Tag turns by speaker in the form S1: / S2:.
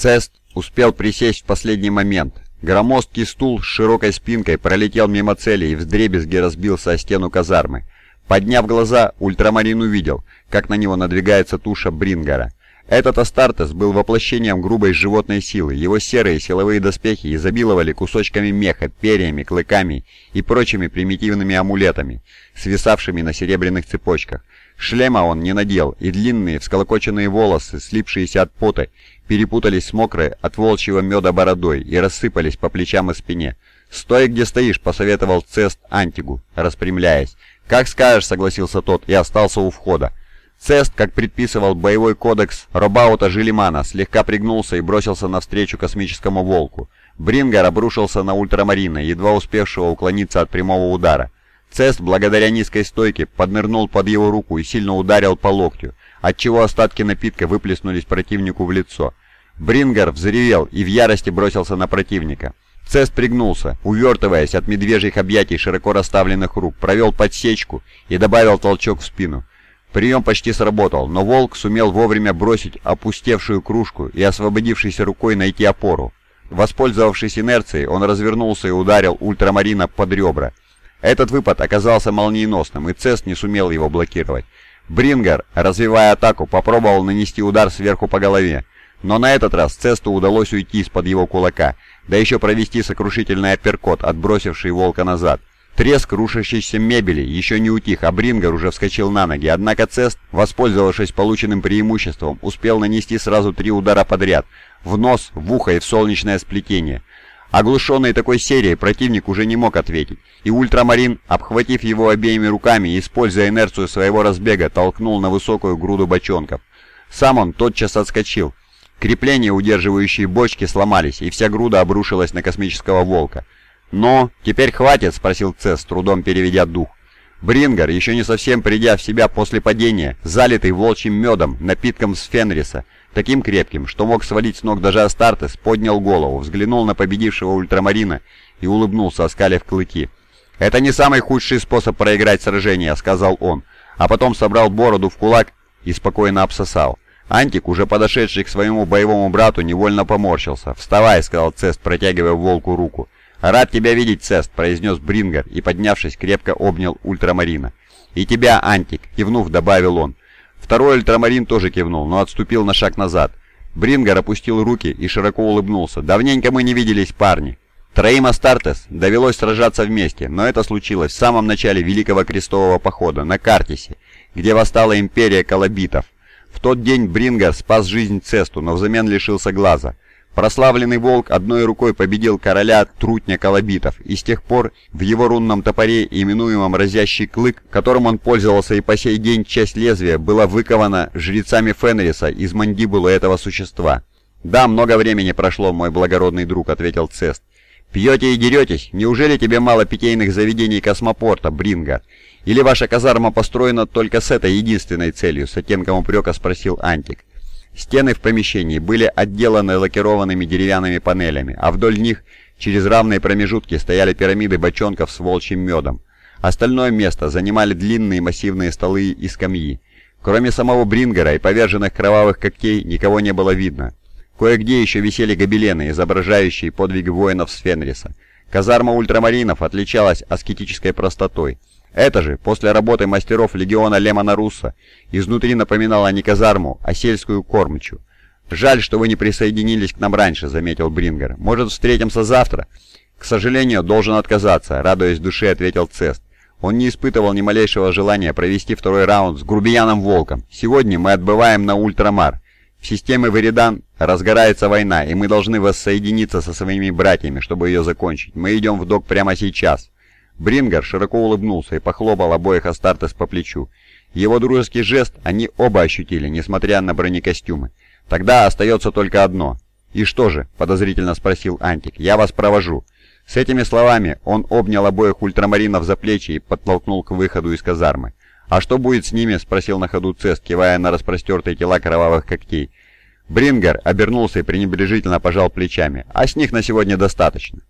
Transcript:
S1: Цест успел присесть в последний момент. Громоздкий стул с широкой спинкой пролетел мимо цели и вдребезги разбился о стену казармы. Подняв глаза, ультрамарин увидел, как на него надвигается туша Брингера. Этот Астартес был воплощением грубой животной силы. Его серые силовые доспехи изобиловали кусочками меха, перьями, клыками и прочими примитивными амулетами, свисавшими на серебряных цепочках. Шлема он не надел, и длинные всколокоченные волосы, слипшиеся от пота, перепутались с мокрой от волчьего меда бородой и рассыпались по плечам и спине. «Стой, где стоишь», — посоветовал Цест Антигу, распрямляясь. «Как скажешь», — согласился тот и остался у входа. Цест, как предписывал боевой кодекс Робаута Жилимана, слегка пригнулся и бросился навстречу космическому волку. Брингер обрушился на ультрамарина, едва успевшего уклониться от прямого удара. Цест, благодаря низкой стойке, поднырнул под его руку и сильно ударил по локтю, отчего остатки напитка выплеснулись противнику в лицо. Брингер взревел и в ярости бросился на противника. Цест пригнулся, увертываясь от медвежьих объятий широко расставленных рук, провел подсечку и добавил толчок в спину. Прием почти сработал, но волк сумел вовремя бросить опустевшую кружку и освободившейся рукой найти опору. Воспользовавшись инерцией, он развернулся и ударил ультрамарина под ребра. Этот выпад оказался молниеносным, и Цест не сумел его блокировать. Брингер, развивая атаку, попробовал нанести удар сверху по голове, но на этот раз Цесту удалось уйти из-под его кулака, да еще провести сокрушительный апперкот, отбросивший волка назад. Треск рушащейся мебели еще не утих, а Брингер уже вскочил на ноги, однако Цест, воспользовавшись полученным преимуществом, успел нанести сразу три удара подряд – в нос, в ухо и в солнечное сплетение. Оглушенный такой серией, противник уже не мог ответить, и Ультрамарин, обхватив его обеими руками и используя инерцию своего разбега, толкнул на высокую груду бочонков. Сам он тотчас отскочил. Крепления, удерживающие бочки, сломались, и вся груда обрушилась на космического волка. «Но, теперь хватит?» — спросил Цесс, трудом переведя дух. Брингер, еще не совсем придя в себя после падения, залитый волчьим медом, напитком с Фенриса, таким крепким, что мог свалить с ног даже Астартес, поднял голову, взглянул на победившего ультрамарина и улыбнулся, оскалив клыки. «Это не самый худший способ проиграть сражение», — сказал он, а потом собрал бороду в кулак и спокойно обсосал. Антик, уже подошедший к своему боевому брату, невольно поморщился. «Вставай», — сказал Цест, протягивая волку руку. «Рад тебя видеть, Цест», — произнес Брингер и, поднявшись, крепко обнял ультрамарина. «И тебя, Антик», — кивнув, добавил он. Второй ультрамарин тоже кивнул, но отступил на шаг назад. Брингер опустил руки и широко улыбнулся. «Давненько мы не виделись, парни». Троим Астартес довелось сражаться вместе, но это случилось в самом начале Великого Крестового Похода на Картисе, где восстала империя Колобитов. В тот день Брингер спас жизнь Цесту, но взамен лишился глаза. Прославленный волк одной рукой победил короля Трутня Колобитов, и с тех пор в его рунном топоре, именуемом «Разящий клык», которым он пользовался и по сей день часть лезвия, была выкована жрецами Фенриса из мандибулы этого существа. «Да, много времени прошло, мой благородный друг», — ответил Цест. «Пьете и деретесь? Неужели тебе мало питейных заведений космопорта, Бринга? Или ваша казарма построена только с этой единственной целью?» — с оттенком упрека спросил Антик. Стены в помещении были отделаны лакированными деревянными панелями, а вдоль них через равные промежутки стояли пирамиды бочонков с волчьим медом. Остальное место занимали длинные массивные столы и скамьи. Кроме самого Брингера и поверженных кровавых когтей никого не было видно. Кое-где еще висели гобелены, изображающие подвиг воинов с Фенриса. Казарма ультрамаринов отличалась аскетической простотой. Это же, после работы мастеров легиона Лемона Русса, изнутри напоминала не казарму, а сельскую кормчу. «Жаль, что вы не присоединились к нам раньше», — заметил Брингер. «Может, встретимся завтра?» «К сожалению, должен отказаться», — радуясь души, ответил Цест. Он не испытывал ни малейшего желания провести второй раунд с грубияном Волком. «Сегодня мы отбываем на Ультрамар. В системе Варидан разгорается война, и мы должны воссоединиться со своими братьями, чтобы ее закончить. Мы идем в док прямо сейчас». Брингер широко улыбнулся и похлопал обоих Астартес по плечу. Его дружеский жест они оба ощутили, несмотря на бронекостюмы. Тогда остается только одно. «И что же?» – подозрительно спросил Антик. «Я вас провожу». С этими словами он обнял обоих ультрамаринов за плечи и подтолкнул к выходу из казармы. «А что будет с ними?» – спросил на ходу Цест, кивая на распростертые тела кровавых когтей. Брингер обернулся и пренебрежительно пожал плечами. «А с них на сегодня достаточно».